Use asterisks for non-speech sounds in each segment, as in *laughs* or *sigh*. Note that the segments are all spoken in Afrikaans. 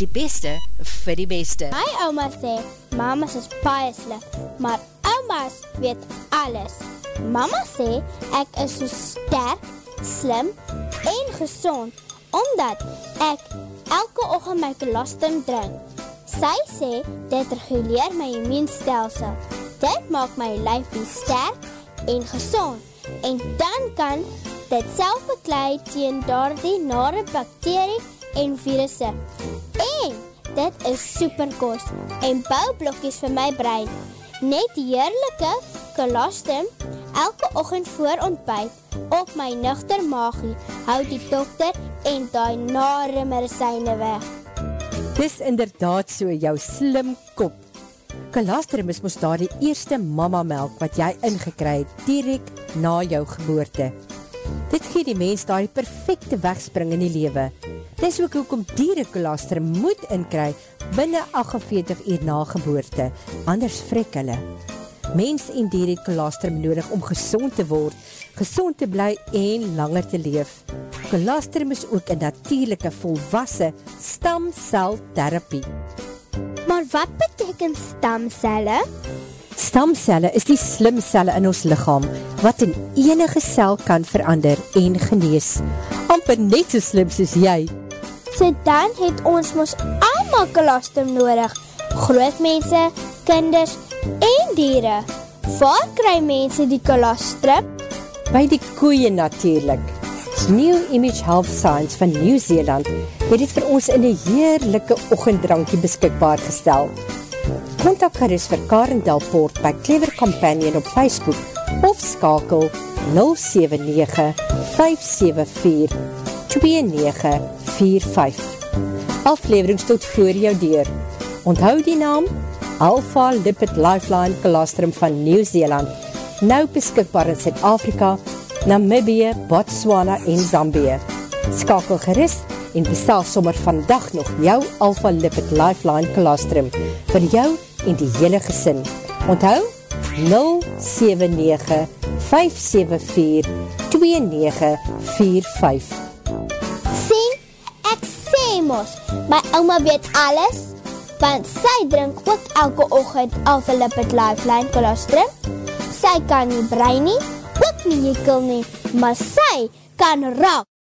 die beste vir die beste. My oma sê, mamas is paie slip, maar omas weet alles. Mama sê, ek is so sterk, slim en gezond, omdat ek elke ochtend my kolostum drink. Sy sê, dit reguleer my immuunstelsel. Dit maak my lijfie sterk en gezond en dan kan dit self beklui teen daar die nare bakterie en virusse. En dit is superkost en bouwblokkies vir my brein. Net heerlijke kolostum elke ochend voor ontbijt op my nuchter maagie houd die dokter en die nare medicijne weg. Dis inderdaad so jou slim kop Colostrum is moest daar die eerste mama melk wat jy ingekry het, direct na jou geboorte. Dit gee die mens daar die perfecte wegspring in die lewe. Dis ook hoekom dieren colostrum moet inkry binnen 48 uur na geboorte, anders vrek hulle. Mens en dier het colostrum nodig om gezond te word, gezond te bly en langer te leef. Colostrum is ook een natuurlijke volwassen stamceltherapie. Maar wat beteken stamcelle? Stamcelle is die slimcelle in ons lichaam, wat in enige cel kan verander en genees. Amper net so slim soos jy. So dan het ons ons allemaal kolostum nodig. Groot mense, kinders en dieren. Waar kry mense die kolostrum? By die koeien natuurlijk. New Image Health Science van Nieuw-Zeeland het dit vir ons in die heerlijke ochendrankie beskikbaar gestel. Contact gerust vir Karen Delpoort by Clever Companion op Facebook of skakel 079-574-2945. Afleverings tot voor jou deur. Onthou die naam Alpha Lipid Lifeline Colostrum van Nieuw-Zeeland, nou beskikbaar in Zuid-Afrika, Namibie, Botswana en Zambie. Skakel gerust en bestel sommer vandag nog jou Alpha Lipid Lifeline Colostrum vir jou en die hele gesin. Onthou 079-574-2945 Sien, ek sê mos, my oma weet alles, want sy drink ook elke ochend Alpha Lipid Lifeline Colostrum. Sy kan nie brein nie, ook nie jekel nie, maar sy kan raak.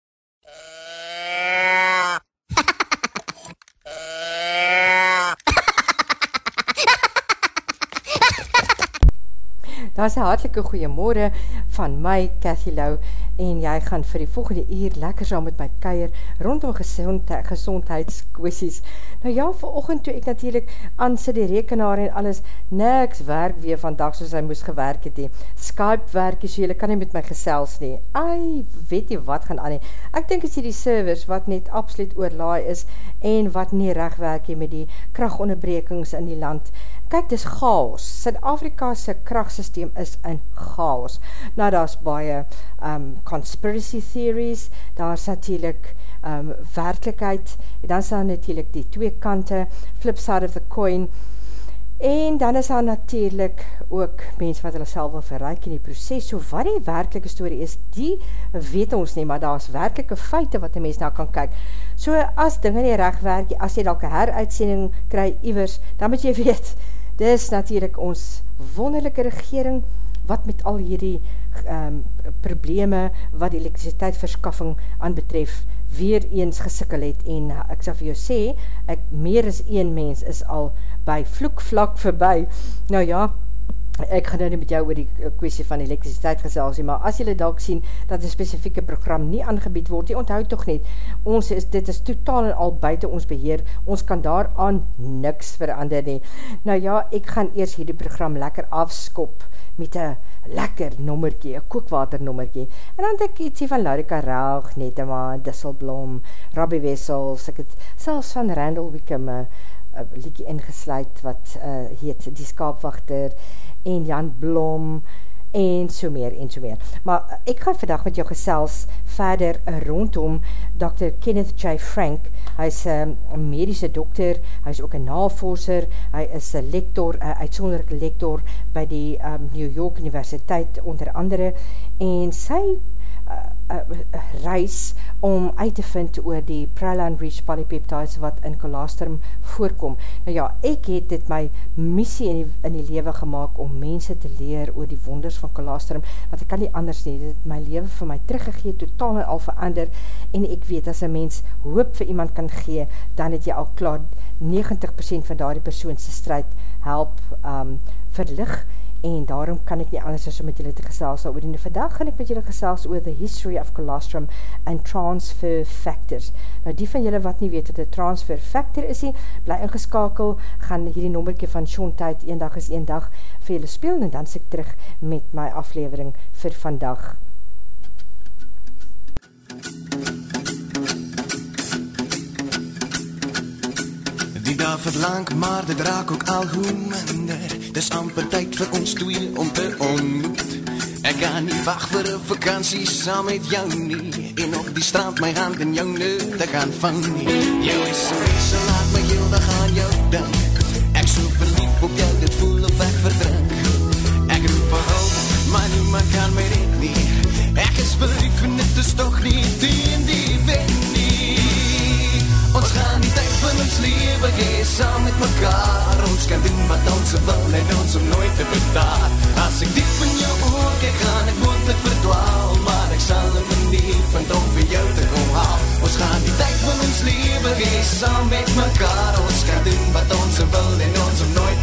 Daar is een hartelike goeiemorgen van my, Cathy Lau, en jy gaan vir die volgende uur lekker saam met my keier rondom gezondheid, gezondheidskwesties. Nou ja, vir ochend toe ek natuurlijk aan sy die rekenaar en alles, niks werk weer vandag soos hy moes gewerk het. Die. Skype werk, so jylle kan nie met my gesels nie. Ai, weet jy wat gaan aan nie. Ek dink is hier die servers wat net absoluut oorlaai is en wat nie recht werk met die krachtonderbrekings in die land. Kijk, dis chaos. Suid-Afrika'se krachtsysteem is in chaos. Nou, daar is baie um, conspiracy theories, daar is natuurlijk um, werkelijkheid, en dan is daar natuurlijk die twee kante, flip side of the coin, en dan is daar natuurlijk ook mens wat hulle self wil verreik in die proces, so wat die werkelike story is, die weet ons nie, maar daar is werkelike feite wat die mens nou kan kyk. So as dinge nie recht werk, as jy dalke heruitsending kry iwers, dan moet jy *laughs* weet, dis natuurlijk ons wonderlijke regering, wat met al hierdie um, probleme wat elektriciteitsverskaffing aan betref, weer eens gesikkel het, en uh, ek sal vir jou sê, ek meer as een mens is al by vloekvlak voorbij. Nou ja, ek gaan nou nie met jou oor die eh, kwestie van elektriciteit gesels nie, maar as jylle dalk sien dat een specifieke program nie aangebied word, die onthoud toch niet, ons is, dit is totaal en al buiten ons beheer, ons kan daar aan niks verander nie. Nou ja, ek gaan eers hierdie program lekker afskop met een lekker nommerkie, een kookwater nommerkie, en dan ek ietsie van Larika Raug, Netema, Disselblom, Robbie Wessels, ek het selfs van Randall Wickham, een liekie ingesluid, wat uh, heet Die Skaapwachter, en Jan Blom en so meer en so meer. Maar ek gaan vandag met jou gesels verder rondom Dr. Kenneth J. Frank. Hy is een medische dokter, hy is ook een navorser, hy is een lektor, een uitsonderlijke lektor by die um, New York Universiteit onder andere en sy uh, reis om uit te vind oor die Praline Reach polypeptides wat in colostrum voorkom. Nou ja, ek het dit my missie in die, in die lewe gemaakt om mense te leer oor die wonders van colostrum, want ek kan nie anders nie, dit het my lewe vir my teruggegeet, totaal en al verander, en ek weet, as een mens hoop vir iemand kan gee, dan het jy al klaar 90% van daar die persoonse strijd help um, verlig, en daarom kan ek nie anders as om met julle te gesels oor die vandag gaan ek met julle gesels oor the history of colostrum and transfer factors. Nou die van julle wat nie weet wat 'n transfer factor is nie, bly ingeskakel, gaan hierdie nommertjie van Sean Tyd eendag is eendag vir julle speel en dan se ek terug met my aflewering vir vandag. Die dag verdlank, maar dit raak ook al hoe minder. Dis amper tyd vir ons twee om te ontmoet. Ek kan nie wag vir 'n vakansie saam met jou nie. En op die strand my hand in jou neus te kan vang nie. Jou is so so laat my heel dag aan jou dink. Ek so verlief op jou, dit voel of ek verdrink. Ek roep vir hulp, maar niemand kan my red nie. Ek is verlief en dit is toch nie teen die wind nie. Ons leven gee saam met mekaar. Ons kan doen wat ons wil en ons om nooit te betaal As ek diep in jou oor kijk gaan ek moeilijk verdwaal. Maar ek sal een manier vind om vir jou te kom haal. Ons gaan die tyd van ons leven gee saam met mekaar. Ons kan doen wat ons wil en ons om nooit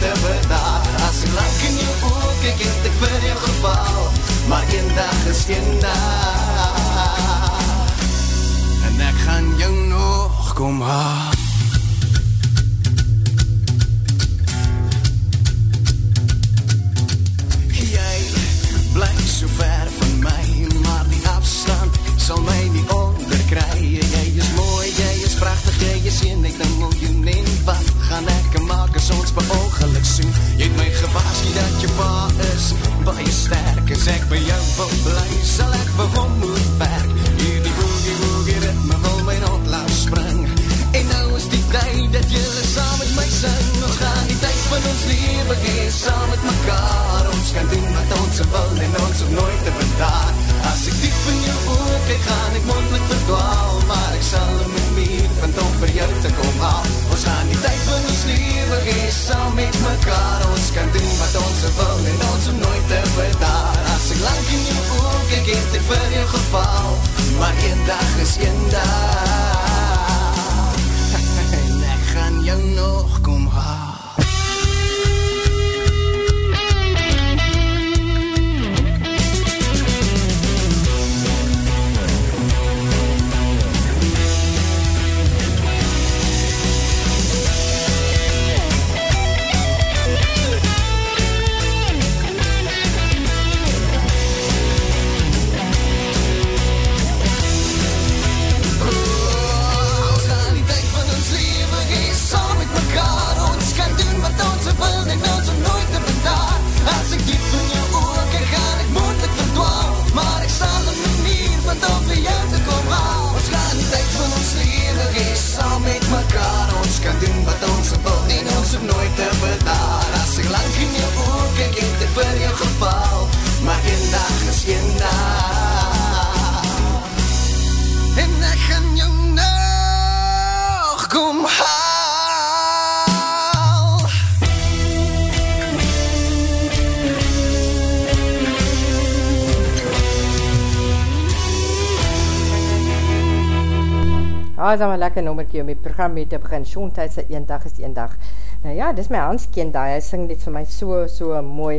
Is dan een lekker nommerkie om die program mee te begin. Sean Tijds, een dag is een dag. Nou ja, dis my Hans Ken daar, hy sing dit vir my so, so mooi.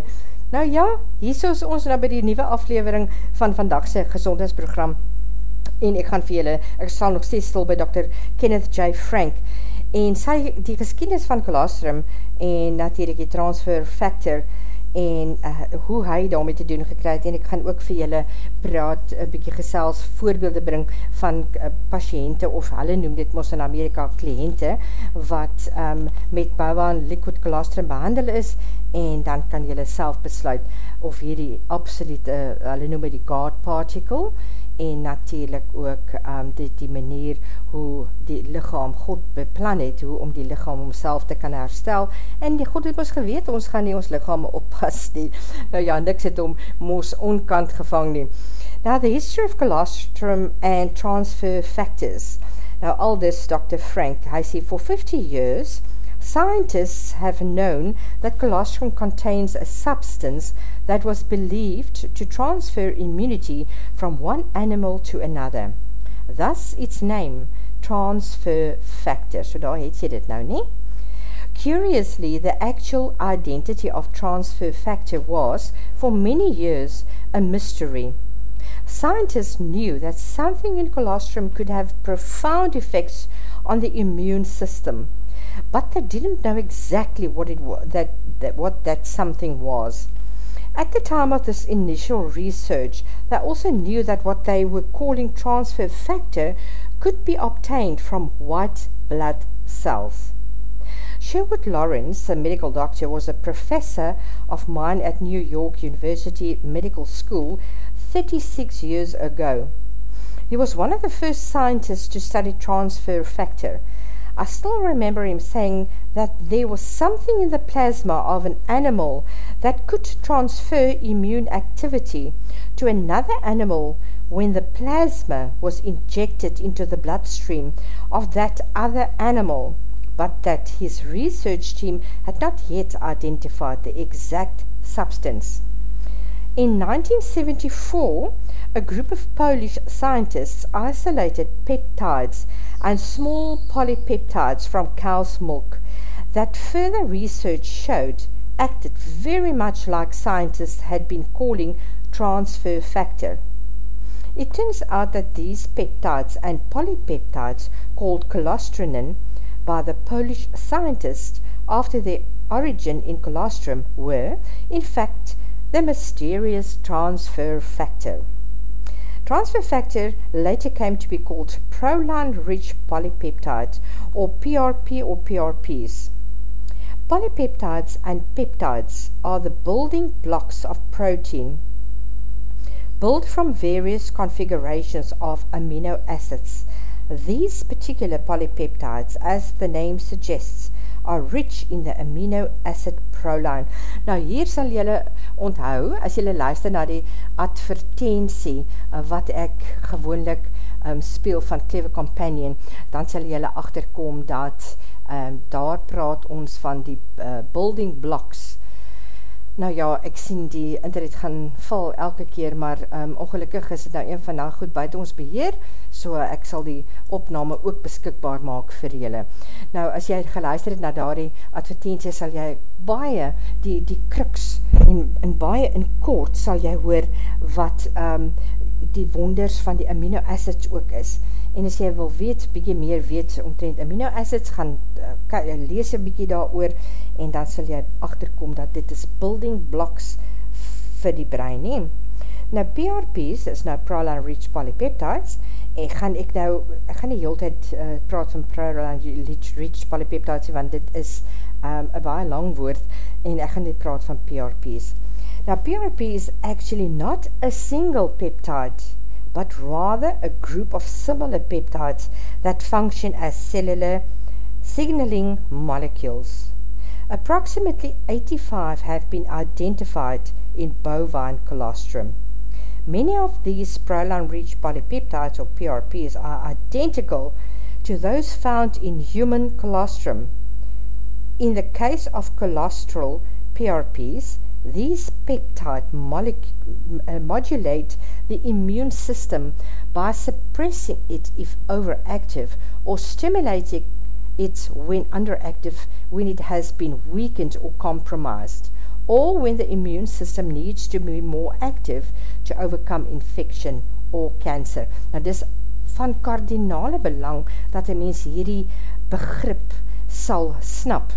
Nou ja, hier is ons nou by die nieuwe aflevering van vandagse gezondheidsprogram en ek gaan vir julle, ek sal nog steeds stil by Dr. Kenneth J. Frank en sy, die geschiedenis van colostrum en natuurlijk die transfer factor en uh, hoe hy daarmee te doen gekryd en ek gaan ook vir julle praat, een bykie gesels voorbeelde bring van uh, patiënte of hulle noem dit mos in Amerika kliënte wat um, met bouwaan liquid colostrum behandel is en dan kan julle self besluit of hierdie absolute, uh, hulle noem die guard particle en natuurlijk ook um, die, die manier hoe die lichaam God beplan het, hoe om die lichaam omself te kan herstel, en die God het ons geweet, ons gaan nie ons lichaam oppas nie, *laughs* nou ja, niks het om ons onkant gevang nie. Now, the history of colostrum and transfer factors, now all this Dr. Frank, I see for 50 years, Scientists have known that colostrum contains a substance that was believed to transfer immunity from one animal to another. Thus its name, transfer factor. So daar het jy dit nou nie. Curiously, the actual identity of transfer factor was, for many years, a mystery. Scientists knew that something in colostrum could have profound effects on the immune system but they didn't know exactly what it was, that, that what that something was. At the time of this initial research, they also knew that what they were calling transfer factor could be obtained from white blood cells. Sherwood Lawrence, a medical doctor, was a professor of mine at New York University Medical School 36 years ago. He was one of the first scientists to study transfer factor I still remember him saying that there was something in the plasma of an animal that could transfer immune activity to another animal when the plasma was injected into the bloodstream of that other animal, but that his research team had not yet identified the exact substance. In 1974, a group of Polish scientists isolated peptides and small polypeptides from cow's milk that further research showed acted very much like scientists had been calling transfer factor. It turns out that these peptides and polypeptides called colostronin by the Polish scientists after their origin in colostrum were, in fact, the mysterious transfer factor. Transfer factor later came to be called proline-rich polypeptides, or PRP or PRPs. Polypeptides and peptides are the building blocks of protein, built from various configurations of amino acids. These particular polypeptides, as the name suggests, are rich in the amino acid proline. Nou hier sal julle onthou, as julle luister na die advertentie uh, wat ek gewoonlik um, speel van Clever Companion, dan sal julle achterkom dat um, daar praat ons van die uh, building blocks Nou ja, ek sien die internet gaan val elke keer, maar um, ongelukkig is dit nou een van die goed buiten ons beheer, so ek sal die opname ook beskikbaar maak vir julle. Nou, as jy geluister het na daar die advertentie, sal jy baie die, die kruks en, en baie in kort sal jy hoor wat um, die wonders van die amino acids ook is. En as jy wil weet, bykie meer weet omtrent amino acids, gaan uh, lees een bykie daar oor, en dan sal jy achterkom dat dit is building blocks vir die brein nie. Nou PRPs is nou proline rich polypeptides en gaan ek nou, ek gaan die hele tijd uh, praat van proline rich polypeptides want dit is um, a baie lang woord en ek gaan dit praat van PRPs. Now PRP is actually not a single peptide but rather a group of similar peptides that function as cellular signaling molecules. Approximately 85 have been identified in bovine colostrum. Many of these proline-rich polypeptides or PRPs are identical to those found in human colostrum. In the case of colostral PRPs, these peptide uh, modulate the immune system by suppressing it if overactive or stimulating it when underactive when it has been weakened or compromised or when the immune system needs to be more active to overcome infection or cancer. Nou dis van kardinale belang dat 'n mens hierdie begrip sal snap.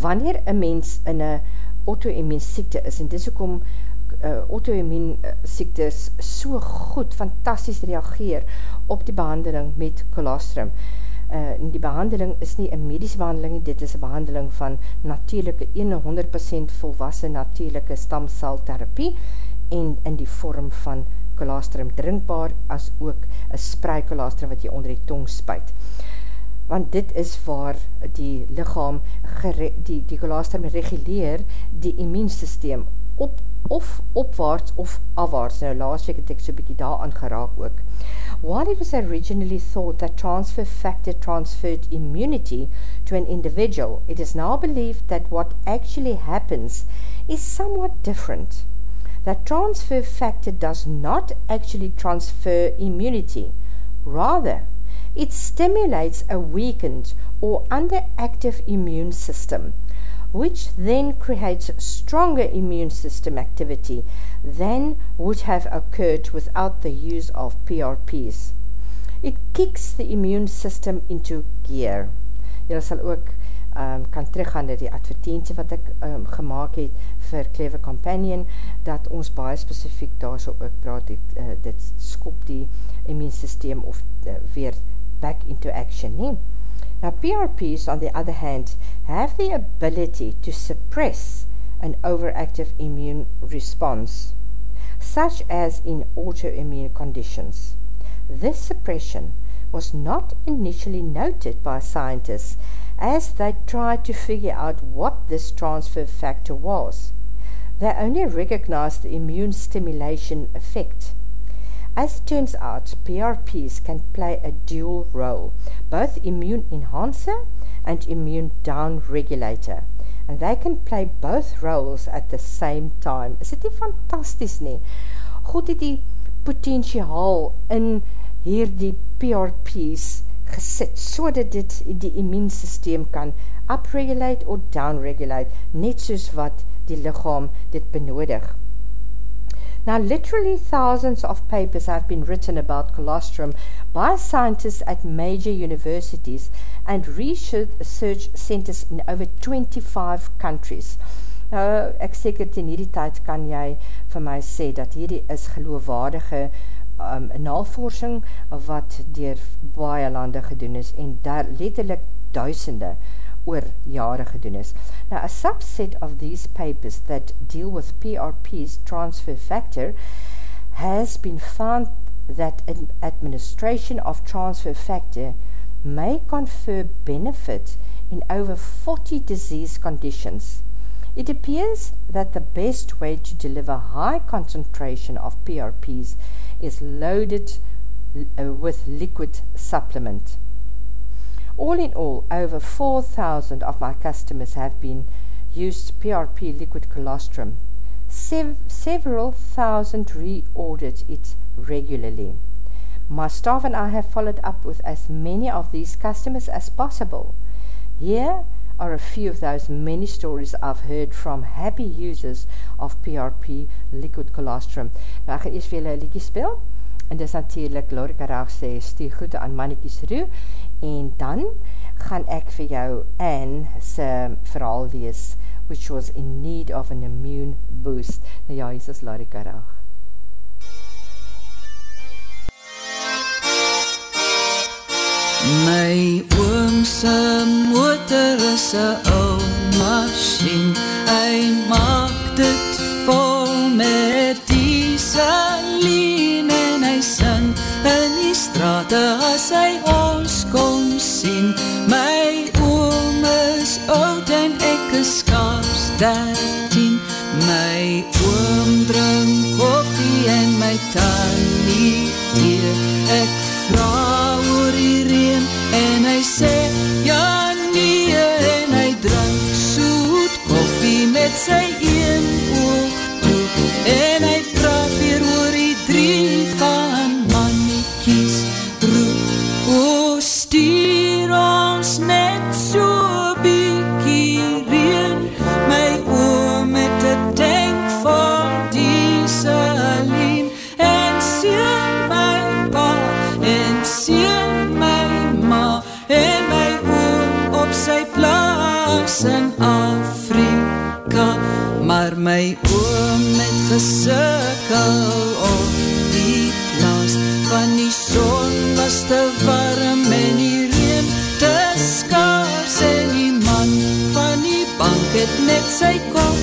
Wanneer 'n mens in 'n auto-immuun siekte is en dis hoekom uh, auto-immuun uh, siektes so goed, fantasties reageer op die behandeling met colostrum. Uh, die behandeling is nie een medische behandeling, dit is een behandeling van natuurlijke 100% volwassen natuurlijke stamceltherapie en in die vorm van colostrum drinkbaar as ook een sprei colostrum wat jy onder die tong spuit. Want dit is waar die lichaam die, die colostrum reguleer die immuunsysteem op of opwaarts of afwaarts. Nou, laas week het ek so bykie daar aangeraak ook. While it was originally thought that transfer factor transferred immunity to an individual, it is now believed that what actually happens is somewhat different. That transfer factor does not actually transfer immunity. Rather, it stimulates a weakened or underactive immune system – which then creates stronger immune system activity than would have occurred without the use of PRPs. It kicks the immune system into gear. Julle sal ook um, kan teruggaan na die advertentie wat ek um, gemaakt het vir Clever Companion, dat ons baie specifiek daar so ook praat, dit, uh, dit skop die immuunsysteem of uh, weer back into action, nie? Now, PRPs, on the other hand, have the ability to suppress an overactive immune response, such as in autoimmune conditions. This suppression was not initially noted by scientists as they tried to figure out what this transfer factor was. They only recognized the immune stimulation effect As it turns out, PRPs can play a dual role, both immune enhancer and immune down regulator. And they can play both roles at the same time. Is dit nie fantasties nie? God het die potentiaal in hierdie PRPs gesit, so dat dit die immuunsysteem kan upregulate or downregulate, net soos wat die lichaam dit benodig. Now, literally thousands of papers have been written about colostrum by scientists at major universities and research centers in over 25 countries. Nou, ek seker ten hierdie tyd kan jy vir my sê dat hierdie is geloofwaardige um, navorsing wat dier baie lande gedoen is en daar letterlik duisende oor jare gedoen is. Now, a subset of these papers that deal with PRP's transfer factor has been found that an administration of transfer factor may confer benefit in over 40 disease conditions. It appears that the best way to deliver high concentration of PRPs is loaded uh, with liquid supplement. All in all, over 4,000 of my customers have been used PRP liquid colostrum. Sev several thousand reordered it regularly. My staff and I have followed up with as many of these customers as possible. Here are a few of those many stories I've heard from happy users of PRP liquid colostrum. Nou, ek gaan eers vir julle een liedje speel, en dis natuurlijk Lorika Raag sê, stuur groete aan Mannekies Roo, en dan gaan ek vir jou Anne se verhaal lees, which was in need of an immune boost. Nou ja, hier is Larika Raag. My oomse motor is a ou machine Hy maak dit vol met dieseline strate as hy ons kom sien. My oom is oud en ek is skaars dertien. My oom drink koffie en my tannie thee. Ek vraag oor die reen en hy sê ja nie En hy drink soet koffie met sy een oog toe. En hy Afrika maar my oom het gesikkel op die plaas. Van die son was te warm en die reen te skaars en die man van die bank het net sy kop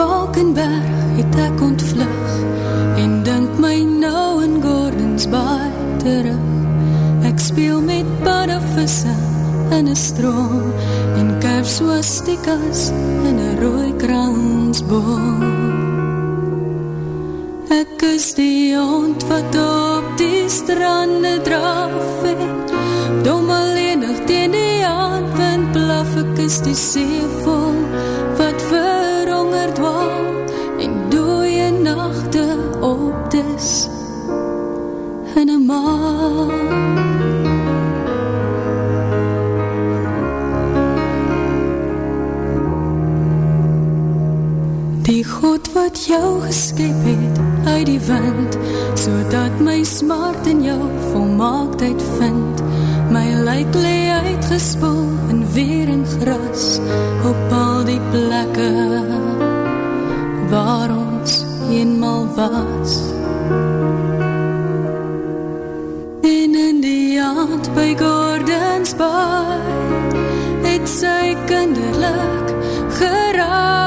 Valkenberg het ek ontvlug En dink my nou in Gordons Bay terug. Ek speel met paddevisse in een stroom En kuif swastikas in een rooi kransboom. Ek is die hond wat op die strande draf het Dom alleenig teen die aandwind blaf. Ek is die seevol wat verhonger dwaal En dooie nachte op dis in een maan. Die God wat jou geskep het uit die wind So dat my smart in jou volmaaktheid vind. My lijk lee uitgespoel in weer en gras Op al die plekke waar ons eenmaal was. En in die aand by Gordons Bay Het sy kinderlik geraai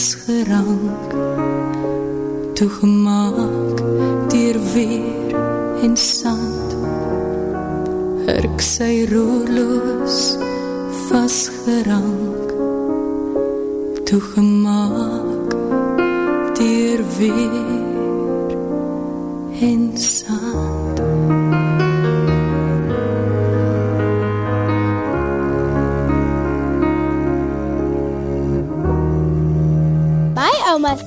vastgerank Toegemaak dier weer en sand. Hurk sy roerloos vastgerank Toegemaak dier weer en sand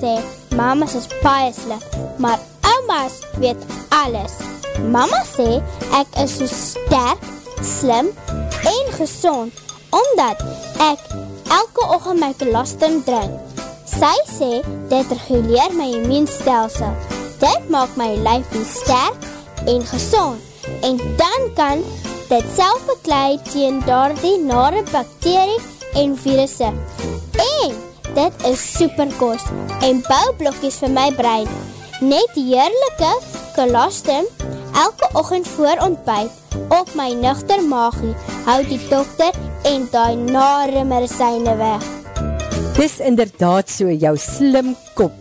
sê, mamas is baie slim, maar oumas weet alles. Mama sê, ek is so sterk, slim en gezond, omdat ek elke ochtend my kolostrum drink. Sy sê, dit reguleer my immuunstelsel. Dit maak my lijf nie sterk en gezond. En dan kan dit self beklei teen daar die nare bakterie en virusse. Dit is superkos en bouwblokkies vir my brein. Net heerlijke kolostrum Elke ochend voor ontbijt op my nuchter maagie houd die dokter en die nare medicijne weg. Dis inderdaad so jou slim kop.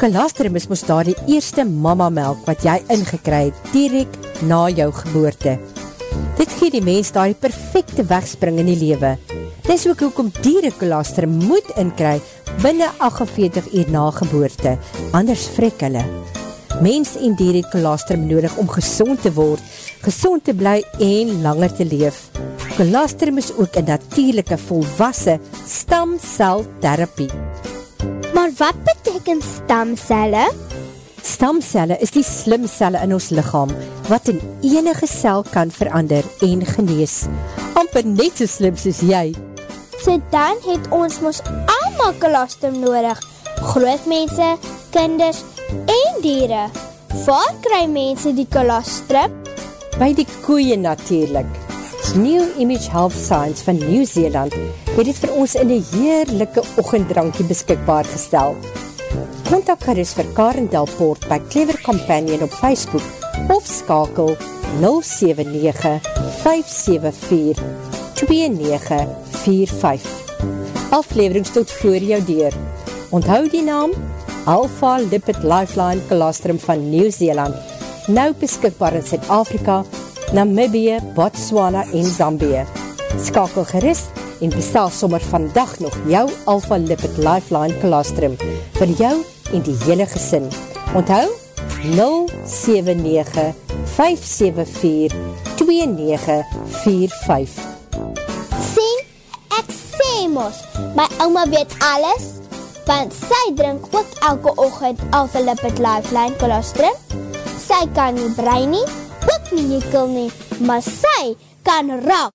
Colostrum is moest daar die eerste mama melk wat jy ingekry het, direct na jou geboorte. Dit gee die mens daar die perfecte wegspring in die lewe. Dis ook hoekom dieren colostrum moet inkry binnen 48 uur na geboorte, anders vrek hulle. Mens en dier het colostrum nodig om gezond te word, gezond te bly en langer te leef. Colostrum is ook een natuurlijke volwassen stamceltherapie. Maar wat beteken stamcelle? Stamcelle is die slimcelle in ons lichaam, wat in enige cel kan verander en genees. Amper net so slim soos jy. So dan het ons ons allemaal colostrum nodig. Groot mense, kinders en dieren. Waar kry mense die colostrum? By die koeie natuurlijk. New Image Health Science van Nieuw-Zeeland het het vir ons in die heerlijke ochendrankie beskikbaar gestel. Contact gerust vir Karen Delpoort by Clever Companion op Facebook of skakel 079-574-2945. Afleverings tot voor jou deur. Onthoud die naam Alpha Lipid Lifeline Colostrum van Nieuw-Zeeland, nou beskikbaar in Zuid-Afrika, Namibie, Botswana en Zambie. Skakel gerust en bestel sommer vandag nog jou Alpha Lipid Lifeline Colostrum vir jou en die hele gesin. Onthou 079 574 2945 Sien, ek sê mos, my oma weet alles, want sy drink ook elke ochend Alpha Lipid Lifeline Colostrum. Sy kan nie brein nie, ook nie jekel nie, maar sy kan raak.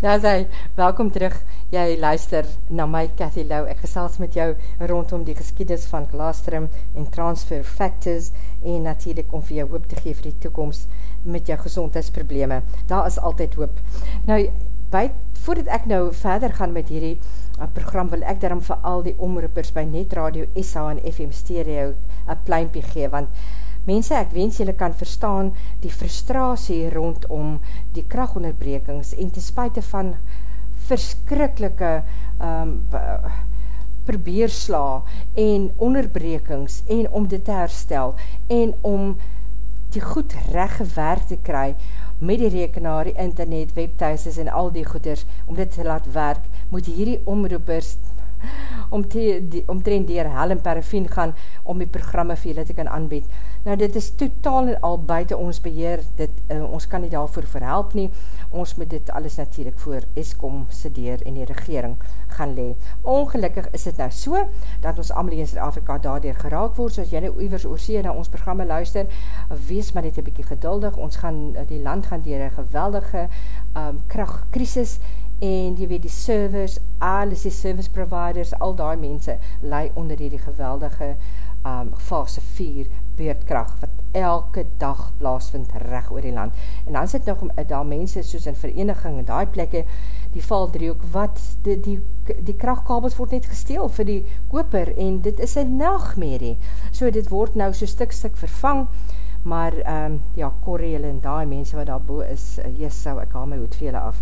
Ja, sy, welkom terug. Jy luister na my, Cathy Lau. Ek gesels met jou rondom die geskieders van Glastrum en Transfer Factors en natuurlijk om vir jou hoop te geef vir die toekomst met jou gezondheidsprobleme. Daar is altyd hoop. Nou, by, voordat ek nou verder gaan met hierdie uh, program, wil ek daarom vir al die omroepers by Net Radio SA en FM Stereo een pluimpie gee, want Mense, ek wens julle kan verstaan die frustratie rondom die krachtonderbrekings en te spuite van verskrikkelike um, probeersla en onderbrekings en om dit te herstel en om die goed recht gewerk te kry met die rekenaar, die internet, webthuises en al die goeders, om dit te laat werk, moet hierdie omroepers om te, die, omtrend dier hel en parafien gaan om die programme vir julle te kan aanbied. Nou dit is totaal en al buiten ons beheer, dit, uh, ons kan nie daarvoor verhelp nie, ons moet dit alles natuurlijk voor ESCOM sedeer en die regering gaan lee. Ongelukkig is dit nou so, dat ons allemaal in Zuid-Afrika daardoor geraak word, soos jy nou oevers oorsee na ons programme luister, wees maar net een bykie geduldig, ons gaan, die land gaan dier een geweldige um, krachtkrisis, en jy weet die servers, alles die service providers, al die mense, lei onder die, geweldige um, fase 4 beerdkracht, wat elke dag plaasvind recht oor die land. En dan sit nog daar mense soos in vereniging en die plekke, die val driehoek, wat die, die, die krachtkabels word net gesteel vir die koper, en dit is een nachtmerrie. So dit word nou so stuk stuk vervang, maar um, ja, Corrie en die mense wat daar boe is, uh, yes, sou ek haal my hoed vele af.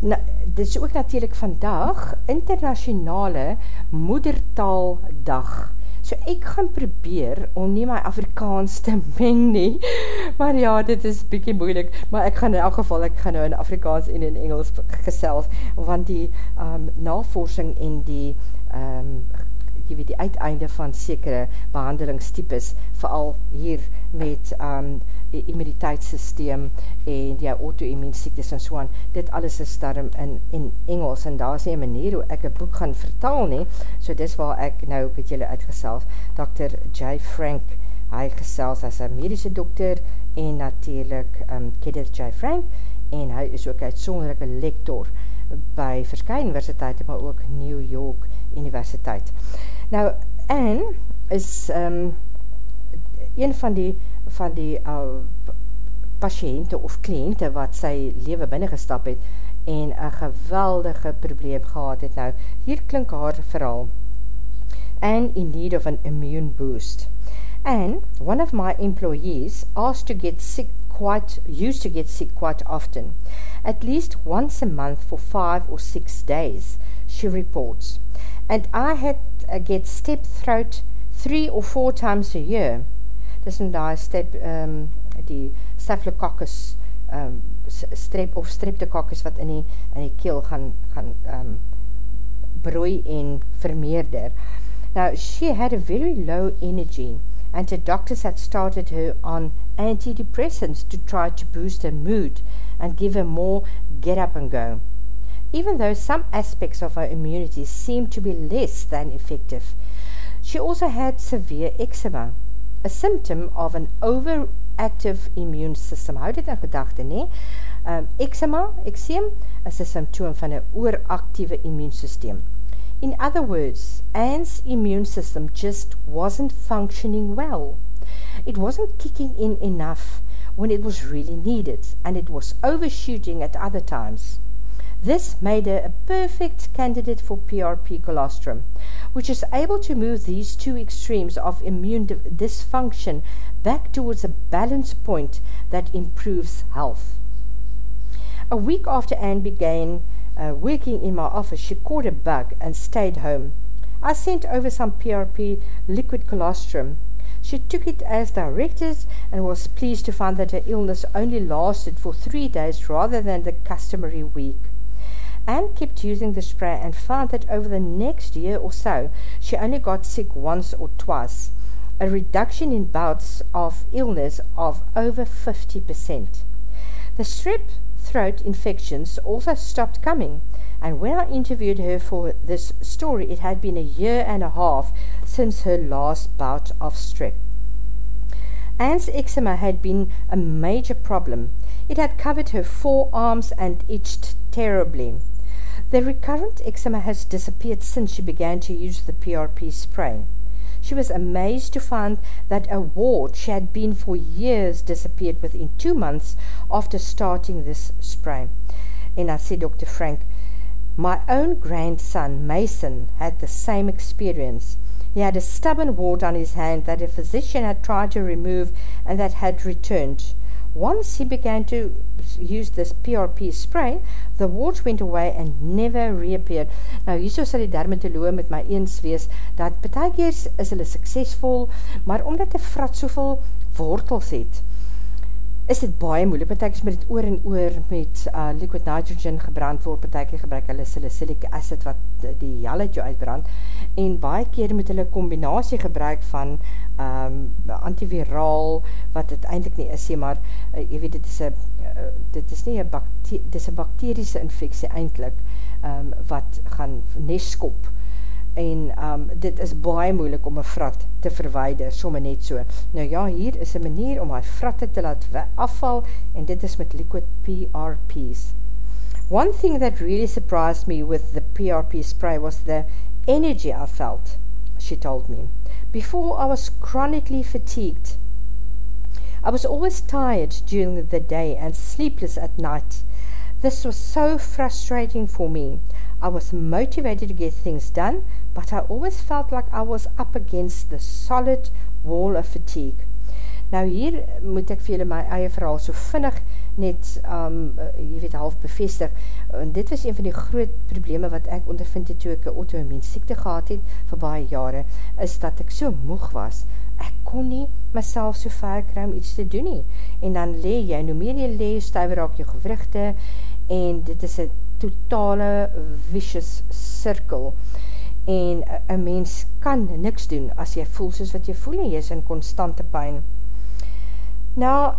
Na, dit is ook natuurlijk vandag internationale moedertaaldag. So ek gaan probeer om nie my Afrikaans te meng nie, *laughs* maar ja, dit is bykie moeilik, maar ek gaan in elk geval, ek gaan nou in Afrikaans en in Engels gesels, want die um, navorsing en die um, jy weet, die uiteinde van sekere behandelingstypes, vooral hier met um, immuniteitssysteem en die auto-immuunsiektes en soan, dit alles is daarom in, in Engels, en daar is nie een manier hoe ek een boek gaan vertaal nie, so dis waar ek nou met julle uitgesels, Dr. J. Frank, hy gesels as een medische dokter, en natuurlijk um, Kenneth J. Frank, en hy is ook uitsonderlijke lektor by verskye universiteite, maar ook New York Universiteit. Nou, en is um, een van die, van die uh, patiënte of kliënte wat sy leven binnengestap het en een geweldige probleem gehad het. Nou, hier klink haar verhaal. And in need of an immune boost. And one of my employees asked to get sick quite, used to get sick quite often, at least once a month for five or six days, she reports. And I had uh, get step throat three or four times a year. Dis in die step, um, die staphylococcus um, strep of streptococcus wat in die, in die keel gaan, gaan um, broei en vermeerder. Now, she had a very low energy and the doctors had started her on antidepressants to try to boost her mood and give her more get up and go. Even though some aspects of her immunity seemed to be less than effective, she also had severe eczema, a symptom of an overactive immune system. Hou dit in gedachte, nie? Um, eczema, eczeem, is een symptoom van een ooractieve immuunsysteem. In other words, Anne's immune system just wasn't functioning well. It wasn't kicking in enough when it was really needed, and it was overshooting at other times. This made her a perfect candidate for PRP colostrum, which is able to move these two extremes of immune dysfunction back towards a balance point that improves health. A week after Anne began uh, working in my office, she caught a bug and stayed home. I sent over some PRP liquid colostrum. She took it as directed and was pleased to find that her illness only lasted for three days rather than the customary week. Anne kept using the spray and found that over the next year or so, she only got sick once or twice, a reduction in bouts of illness of over 50%. The strep throat infections also stopped coming, and when I interviewed her for this story, it had been a year and a half since her last bout of strep. Anne's eczema had been a major problem. It had covered her forearms and itched terribly. The recurrent eczema has disappeared since she began to use the PRP spray. She was amazed to find that a wart she had been for years disappeared within two months after starting this spray. And I said, Dr. Frank, my own grandson, Mason, had the same experience. He had a stubborn wart on his hand that a physician had tried to remove and that had returned. Once he began to use this PRP spray, the wart went away and never reappeared. Nou, hierso sal die dermatoloog met my eens wees, dat betekens is hulle suksesvol, maar omdat die vrat soveel wortels het, is dit baie moeilik, betekens met dit oor en oor met uh, liquid nitrogen gebrand word, betekens gebruik hulle salicylic acid wat die jallet jou uitbrand, en baie keer moet hulle combinatie gebruik van um, antiviraal, wat het eindelijk nie is, maar uh, jy weet, dit is a, uh, dit is nie a bakter, dit is a bakteriese infectie eindelijk, um, wat gaan neskop, en um, dit is baie moeilik om een frat te verweide, somme net so. Nou ja, hier is een manier om my fratte te laat afval, en dit is met liquid PRPs. One thing that really surprised me with the PRP spray was the energy I felt, she told me. Before I was chronically fatigued. I was always tired during the day and sleepless at night. This was so frustrating for me. I was motivated to get things done, but I always felt like I was up against the solid wall of fatigue. Nou hier moet ek vir julle my eie verhaal so vinnig net, um, jy weet, half bevestig. En dit was een van die groot probleme wat ek ondervind het toe ek een auto-immune siekte gehad het vir baie jare, is dat ek so moeg was. Ek kon nie myself so ver kry om iets te doen nie. En dan le jy, nou meer jy le, stuiver raak jou gewrichte, en dit is een totale vicious circle en een mens kan niks doen as jy voel soos wat jy voel en jy is in constante pijn. Now,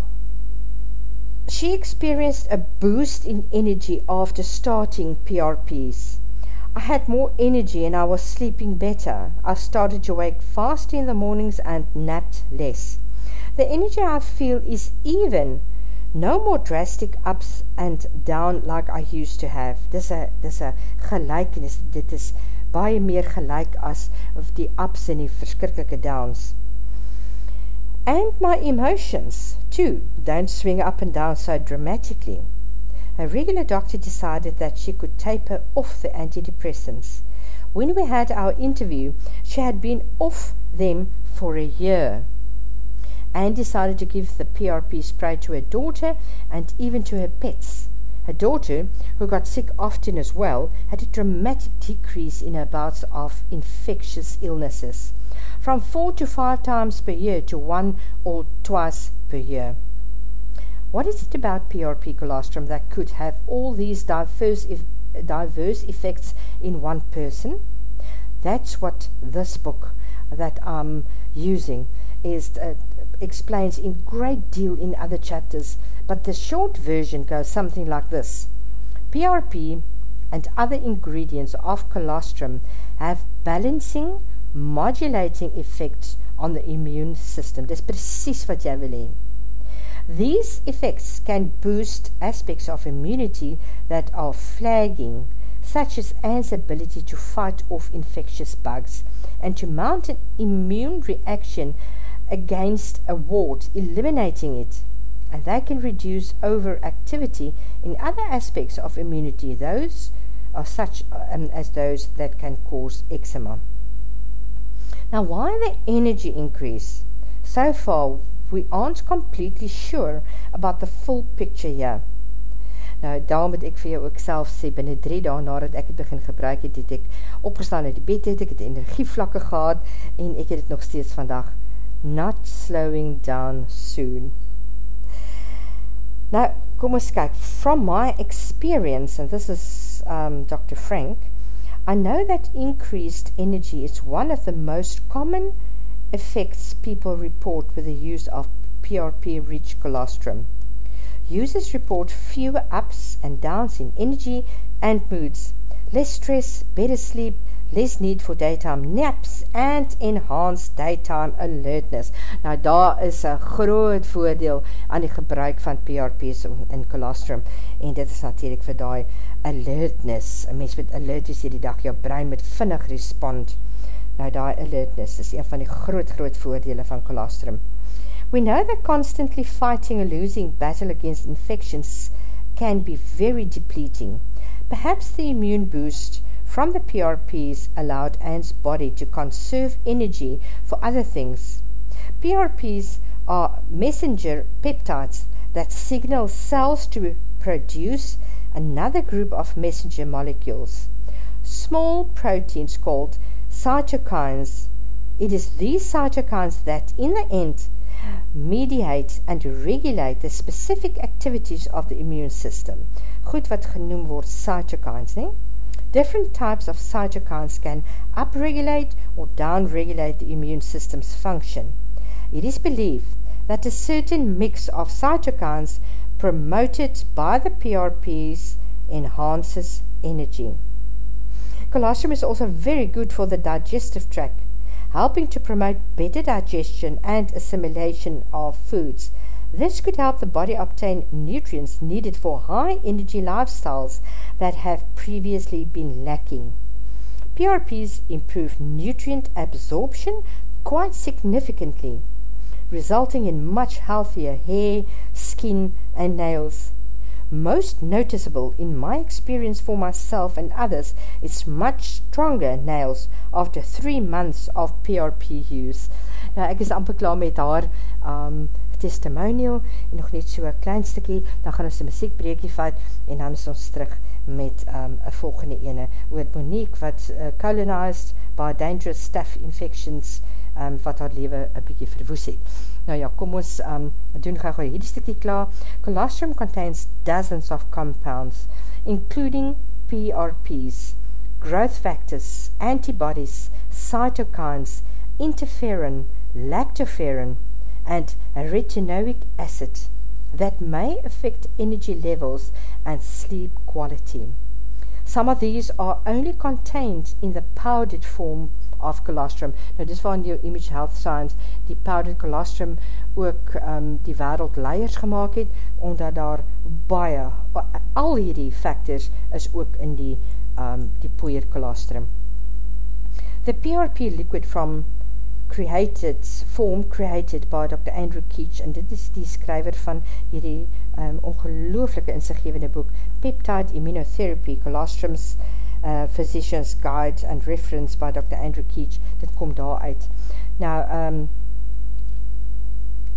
she experienced a boost in energy after starting PRPs. I had more energy and I was sleeping better. I started to wake fast in the mornings and napped less. The energy I feel is even no more drastic ups and down like I used to have. Dis a, dis a gelijkenis, dit is baie meer gelijk as of die ups en die verskrikkelike downs. And my emotions, too, don't swing up and down so dramatically. her regular doctor decided that she could taper off the antidepressants. When we had our interview, she had been off them for a year. Anne decided to give the PRP spray to her daughter and even to her pets. Her daughter, who got sick often as well, had a dramatic decrease in her bouts of infectious illnesses, from four to five times per year to one or twice per year. What is it about PRP colostrum that could have all these diverse, diverse effects in one person? That's what this book that I'm using is uh, explains in great deal in other chapters, but the short version goes something like this. PRP and other ingredients of colostrum have balancing, modulating effects on the immune system. Dis presies wat hee. These effects can boost aspects of immunity that are flagging, such as ants' ability to fight off infectious bugs and to mount an immune reaction against a wart, eliminating it. And they can reduce overactivity in other aspects of immunity, those are such um, as those that can cause eczema. Now, why the energy increase? So far, we aren't completely sure about the full picture here. Nou, daarom het ek vir jou ook self sê, binnen drie dagen nadat ek het begin gebruik het, het ek opgestaan uit die bed het, ek het energievlakke gehad, en ek het het nog steeds vandag, not slowing down soon. Nou, kom ons kyk, from my experience, and this is um, Dr. Frank, I know that increased energy is one of the most common effects people report with the use of PRP-rich colostrum. Users report fewer ups and downs in energy and moods, less stress, better sleep, less need for daytime naps and enhanced daytime alertness. Nou daar is 'n groot voordeel aan die gebruik van PRP's in colostrum en dit is natuurlik vir daai alertness. 'n Mens met alert is hierdie dag jou brein met vinnig respond. Nou die alertness is een van die groot, groot voordele van colostrum. We know that constantly fighting a losing battle against infections can be very depleting. Perhaps the immune boost from the PRPs allowed Anne's body to conserve energy for other things. PRPs are messenger peptides that signal cells to produce another group of messenger molecules. Small proteins called cytokines. It is these cytokines that, in the end, mediate and regulate the specific activities of the immune system. Goed wat genoem word cytokines, nie? Different types of cytokines can upregulate or downregulate the immune system's function. It is believed that a certain mix of cytokines promoted by the PRPs enhances energy. Colostrum is also very good for the digestive tract, helping to promote better digestion and assimilation of foods. This could help the body obtain nutrients needed for high energy lifestyles that have previously been lacking. PRPs improve nutrient absorption quite significantly, resulting in much healthier hair, skin, and nails. most noticeable in my experience for myself and others is much stronger nails after three months of PRP use. Nou, ek is amper klaar met haar um, testimonial en nog net so een klein stikkie, dan gaan ons een muziekbreekie vat en dan is ons terug met um, een volgende ene oor Monique wat uh, colonized by dangerous staph infections um, wat haar leven een bykie verwoes het. Nou ja, kom ons um, doen gauw gauw hierdie stikkie klaar. Colostrum contains dozens of compounds, including PRPs, growth factors, antibodies, cytokines, interferon, lactoferrin, and retinoic acid that may affect energy levels and sleep quality. Some of these are only contained in the powdered form of colostrum. Nou dis waar in jou Image Health Science die powdered colostrum ook um, die wereld leiers gemaakt het, omdat daar baie, al hierdie factors is ook in die, um, die poeier colostrum. The PRP liquid from created, form created by Dr. Andrew Keach, en dit is die skryver van hierdie um, ongelooflike inzichtgevende boek, Peptide Immunotherapy, Colostrum's uh, Physician's Guide and Reference by Dr. Andrew Keach, dit kom daar uit. Nou, um,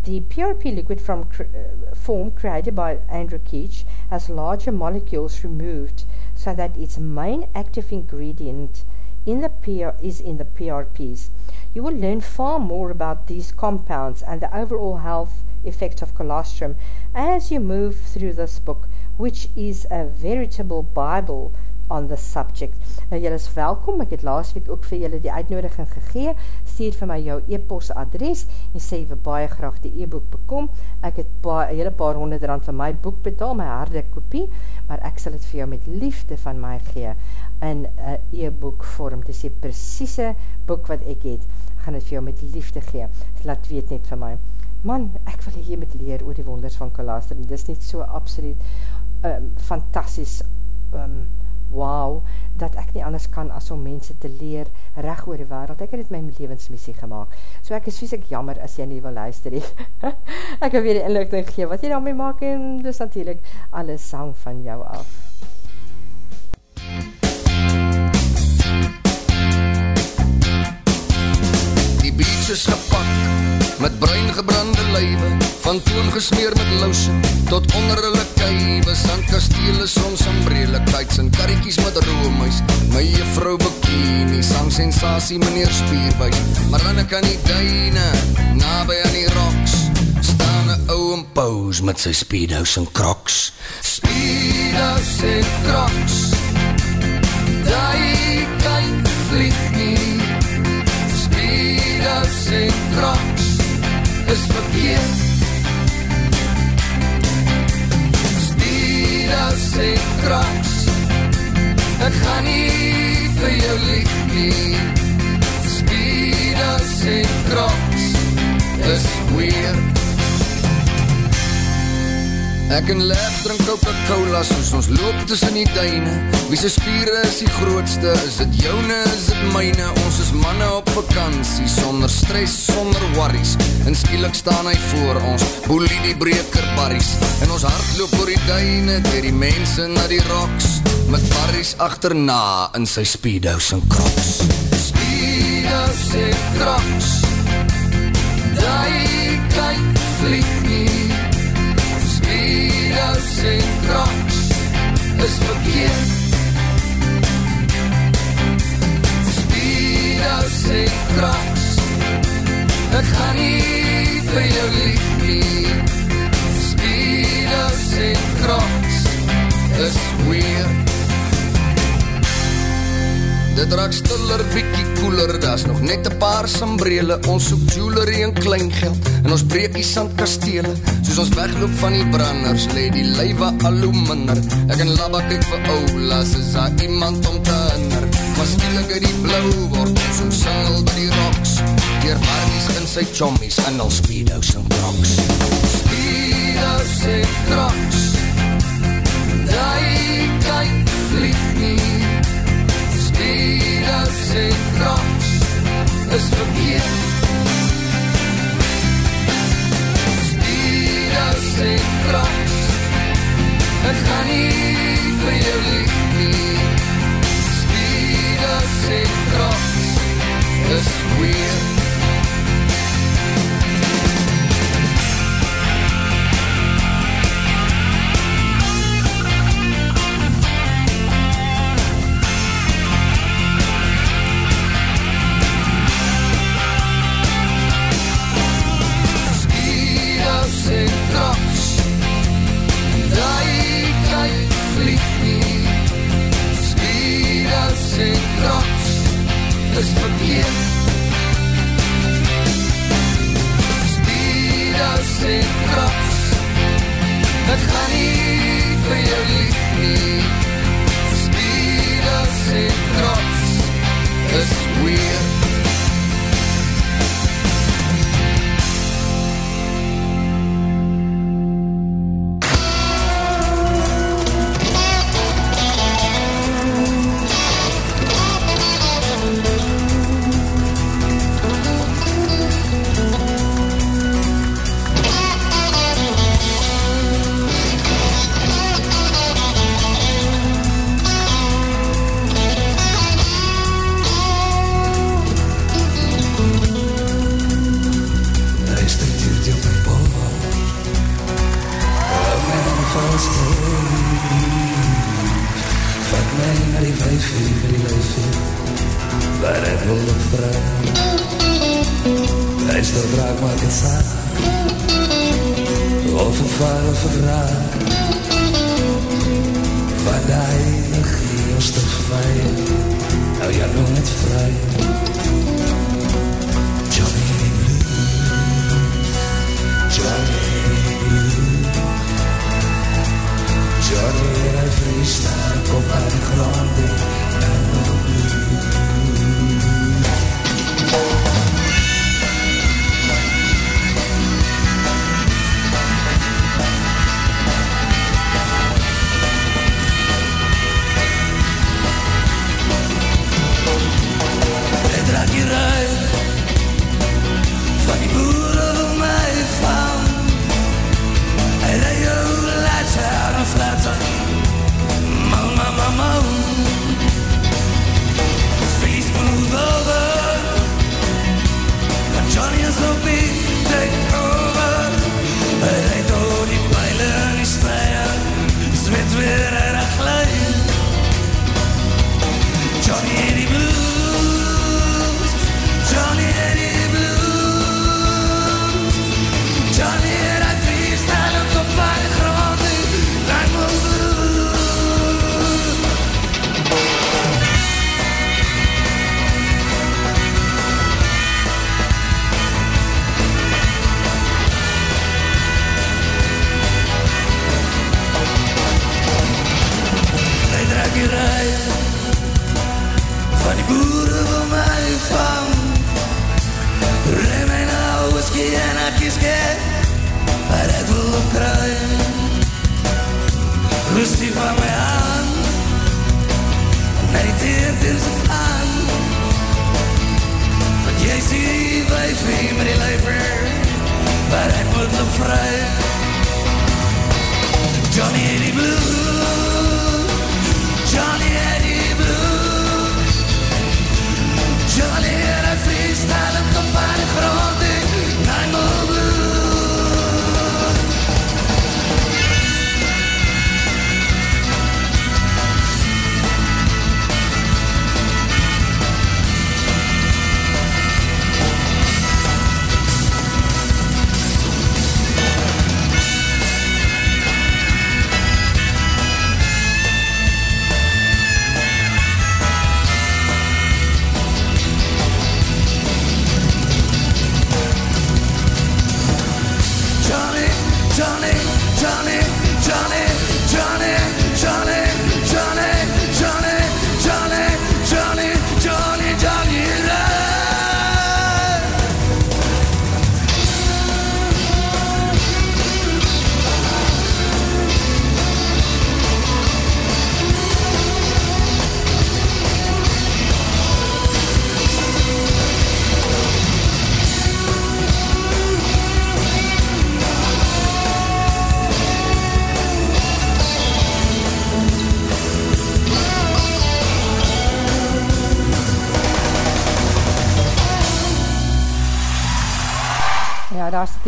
the PRP liquid from cr uh, form created by Andrew Keach has larger molecules removed so that its main active ingredient in the PR is in the PRPs. You will learn far more about these compounds and the overall health effect of colostrum as you move through this book, which is a veritable Bible on the subject. Nou julle is welkom, ek het laas week ook vir julle die uitnodiging gegee, stuur vir my jou e-post adres en sê jy baie graag die e-boek bekom. Ek het baie, hele paar honderd rand vir my boek betaal, my harde kopie, maar ek sal het vir jou met liefde van my gee in uh, e-boek vorm. Dit is die precieze boek wat ek het, gaan het vir jou met liefde gee. Laat weet net vir my. Man, ek wil hier met leer oor die wonders van kolaster, en dit is net so absoluut um, fantastisch um, wow, dat ek nie anders kan as om mense te leer recht oor die wereld. Ek het dit my levensmissie gemaakt. So ek is vies ek jammer as jy nie wil luister nie. *laughs* ek wil weer die inlichting gee wat jy daarmee maak en dus natuurlijk alles sang van jou af. Die beach is gepak met bruin gebrande lywe van toon gesmeer met lotion tot onder hulle kuive san kastele soms ombrele kites en karretjies met roemuis my juffrou bikini sang sensasie meneer spierwys. Maar dan ek aan die duine naby aan die rocks staan 'n ou en pose met sy speedos en crocs. Speedos en crocs. Daai crocs is verkeerd Spieders en kraks Ek gaan nie vir jou lief nie. Spieders en kraks is weird Ek en Lef drink Coca-Cola soos ons loop tussen die duine. Wie sy spieren is die grootste, is het joune, is het myne? Ons is manne op vakantie, sonder stress, sonder worries. En skielik staan hy voor ons, boelie die breker barries. En ons hart loop oor die duine, dier die mense na die rocks. Met barries achterna in sy speedos en crocs. Speedos en crocs. Die kijk vlieg Speedos en crocs is verkeerd. Speedos en crocs Ek gaan nie vir jou lief nie Speedos en crocs is weird Dit raak stiller, bykie koeler, daar is nog net een paar sambrele, ons soek jewelry en klein geld, en ons breek die sandkastele, soos ons wegloop van die branders, leed die leiva al hoe minder, ek en labba kyk vir oulas, is daar iemand om te hinder, maar skielik uit die blauw word, ons omsingel by die rocks, dier barbies in sy chommies, en al speedos en crocs. Speedos en crocs, die En crocs is verkeerd Speedos en crocs Ek gaan nie vir jou lief nie Speedos en crocs is weird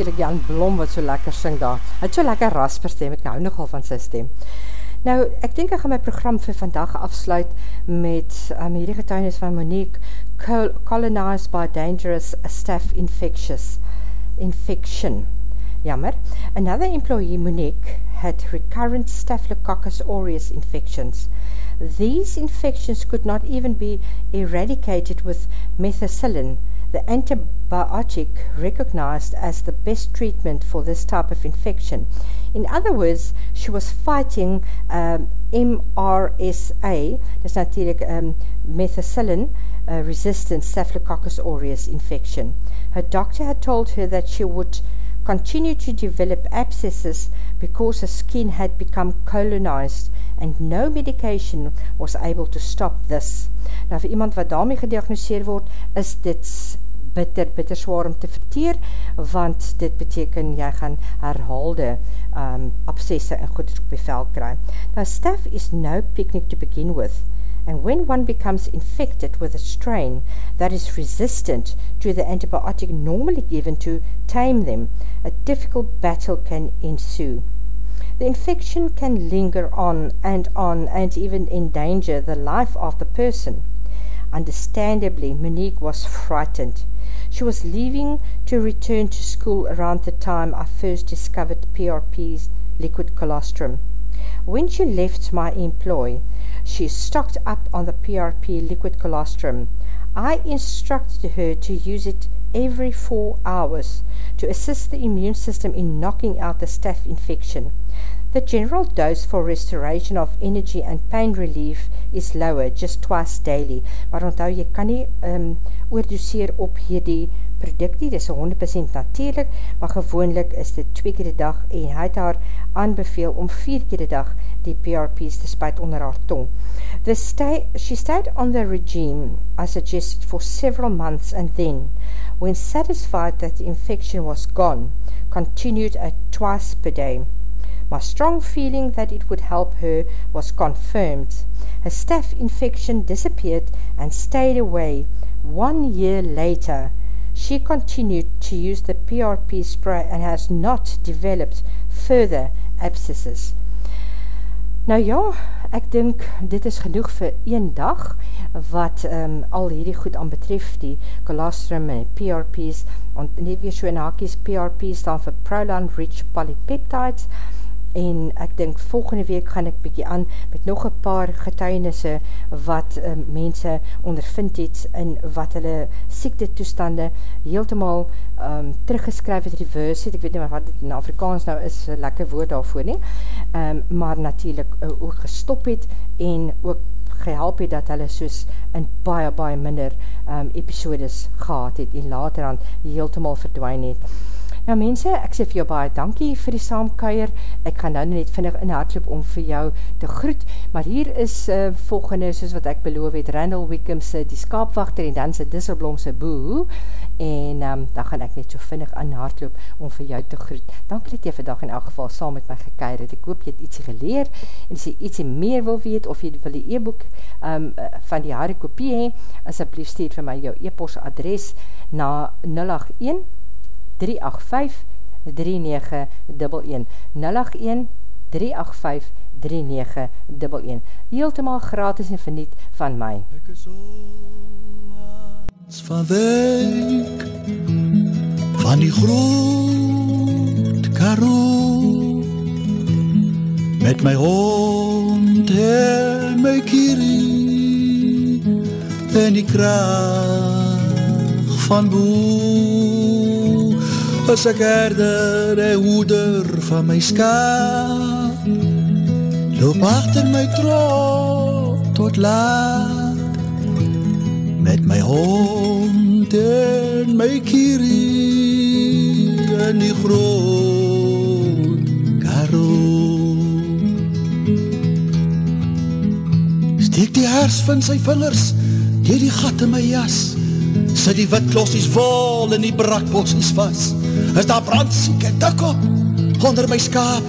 natuurlijk Jan Blom wat so lekker sing daar. Hy het so lekker rasper stem, ek hou nogal van sy stem. Nou, ek denk ek gaan my program vir vandag afsluit met um, hierdie getuinis van Monique, colonized by dangerous staph infectious, infection. Jammer. Another employee, Monique, had recurrent Staphylococcus aureus infections. These infections could not even be eradicated with methicillin, the antibiotic recognized as the best treatment for this type of infection. In other words, she was fighting um, MRSA, that's natuurlijk um, methicillin uh, resistant Staphylococcus aureus infection. Her doctor had told her that she would continue to develop abscesses because her skin had become colonized and no medication was able to stop this. Nou vir iemand wat daarmee gediagnoseer word, is dit bitter, bitter zwaar om te verteer, want dit beteken jy gaan herhaalde um, abscesse en goed op die vel kry. Now, staph is no picnic to begin with, and when one becomes infected with a strain that is resistant to the antibiotic normally given to tame them, a difficult battle can ensue. The infection can linger on and on and even endanger the life of the person. Understandably, Monique was frightened. She was leaving to return to school around the time I first discovered PRP's liquid colostrum. When she left my employ, she stocked up on the PRP liquid colostrum. I instructed her to use it every four hours to assist the immune system in knocking out the staph infection. The general dose for restoration of energy and pain relief is lower, just twice daily. Maar onthou, jy kan nie um, oordoseer op hierdie produktie, dit is 100% natuurlijk, maar gewoonlik is dit twee keer die dag en hy het haar aanbeveel om vier keer die dag die PRP's despite onder. The stay, she stayed on the regime, I suggested, for several months and then, when satisfied that the infection was gone, continued at twice per day. My strong feeling that it would help her was confirmed. Her staph infection disappeared and stayed away. One year later, she continued to use the PRP spray and has not developed further abscesses. Nou ja, ek dink dit is genoeg vir een dag wat um, al hierdie goed aan betref die colostrum en PRP's, want net weer so in hakies PRP staan vir Proline Rich Polypeptides, en ek dink volgende week gaan ek bykie aan met nog een paar getuienisse wat um, mense ondervind het en wat hulle siekte toestande heeltemaal um, teruggeskryf het, reverse het, ek weet nie wat dit in Afrikaans nou is, lekker woord daarvoor nie, um, maar natuurlijk uh, ook gestop het en ook gehelp het dat hulle soos in baie, baie minder um, episodes gehad het en later aan heeltemaal verdwijn het. Nou mense, ek sê vir jou baie dankie vir die saamkuier. Ek gaan nou net vinnig in hardloop om vir jou te groet, maar hier is uh, volgende, soos wat ek beloof het, Randall Wickham se die skaapwachter en dan se Disselblom se boe, en um, dan gaan ek net so vinnig in hardloop om vir jou te groet. Dankie dat jy vandag in elk geval saam met my gekuier het. Ek hoop jy het ietsie geleer, en as jy ietsie meer wil weet, of jy wil die e-boek um, van die harde kopie hee, asjeblief stuur vir my jou e-post adres na 081 385-3911 081-385-3911 Heeltemaal gratis en verniet van my. Ek is ons van week Van die groot karo Met my hond en my kierie En die kraag van boer is ek herder en hoeder van my skaap. Loop achter my trot tot laat, met my hond en my kierie in die groot karo. Steek die hers van sy vingers, dier die gat in my jas, sit die wit klossies vol in die brakbossies vast, is daar brandsiek en dik op onder my skaap,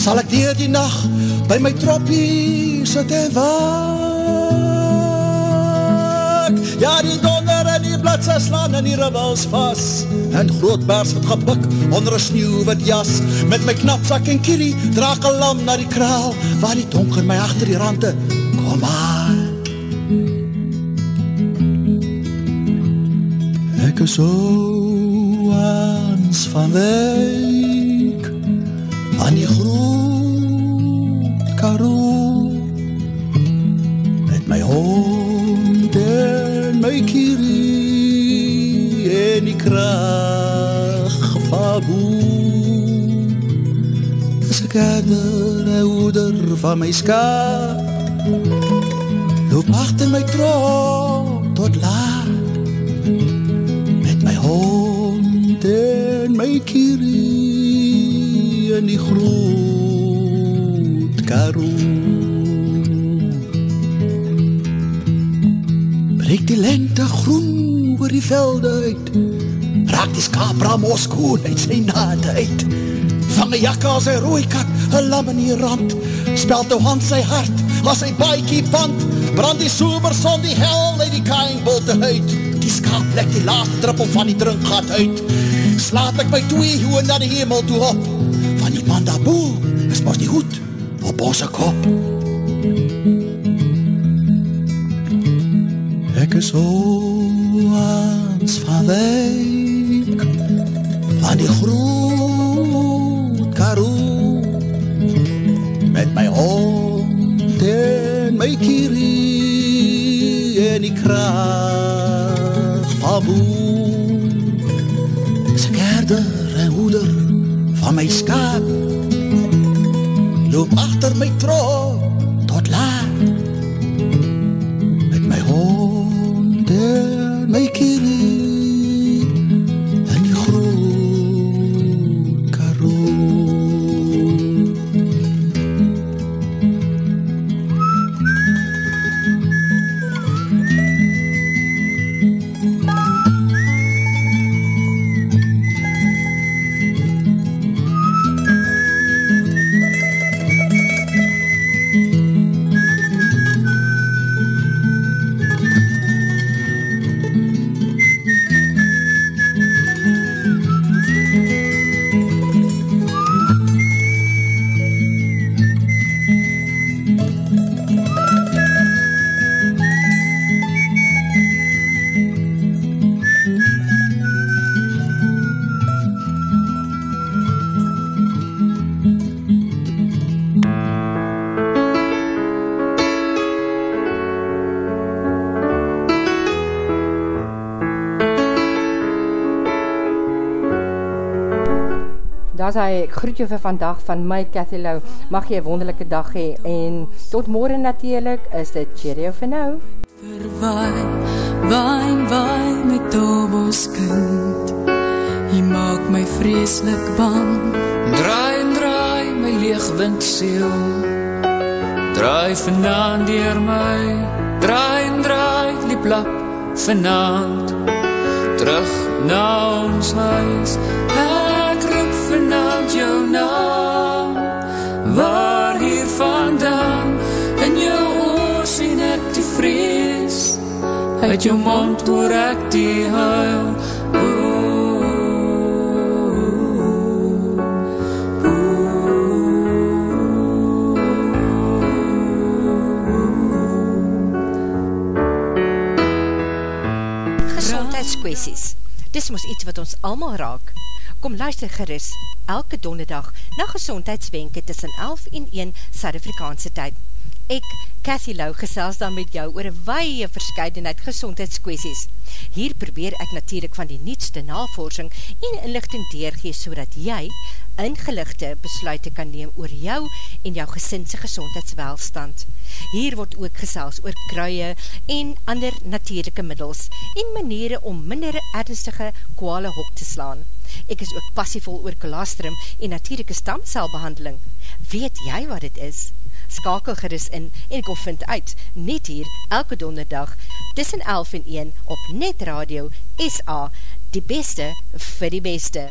sal ek dier die nacht by my troppie sit en waak. Ja, die donder en die bladse slaan in die ribbels vast, en groot bers het gepik onder een sneeuwwit jas, met my knapzak en kierie draak een lam na die kraal, waar die donker my achter die rande, kom aan. Ek is so aans van week aan die groot karo met my hond en my kierie en die kraag van boe as ek herder en hoeder van my ska loop achter my tron groot karo. Breek die lente groen oor die velde uit, raak die skapra moskoen uit sy nade uit, vang een jakka as een rooikat, een lam in die rand, spelt die hand sy hart, as sy baiekie pand, brand die soemerson die hel uit die kaingbolte uit, die skaap lek die laatste druppel van die drinkgat uit, slaat ek my twee hoe na die hemel toe op, man daarboe is mos die hoed op onze kop. Ek is ons van wijk Van die groot karoe Met my hond en my kierie En die kraag van boe Is ek herder en hoeder van my skaap Loop achter my trok tot laat. Met my hond en my kierie Daar is hy, groet jou vir vandag van my Cathy Lou. Mag jy een wonderlijke dag hee en tot morgen natuurlijk is dit cheerio vir nou. Verwaai, waai waai my tobos kind. Jy maak my vreeslik bang. Draai en draai my leegwind seel Draai vanaan dier my. Draai en draai die plap vanaan Terug na ons huis. roep jou naam Waar hier vandaan In jou oor sien ek die vrees Uit jou mond hoor ek die huil Gezondheidskwesties. Dis mos iets wat ons allemaal raak. Kom luister geris, elke donderdag na gezondheidswenke tussen 11 en 1 Suid-Afrikaanse tyd. Ek, Cathy Lau, gesels dan met jou oor een weie verscheidenheid gezondheidskwesties. Hier probeer ek natuurlijk van die nietste navorsing en inlichting deurgees, so dat jy ingelichte besluite kan neem oor jou en jou gesinse gezondheidswelstand. Hier word ook gesels oor kruie en ander natuurlijke middels en maniere om minder ernstige kwale hok te slaan. Ek is ook passievol oor kolostrum en natuurlijke stamcelbehandeling. Weet jy wat het is? Skakel geris in en kom vind uit, net hier, elke donderdag, tussen 11 en 1 op Net Radio SA, die beste vir die beste.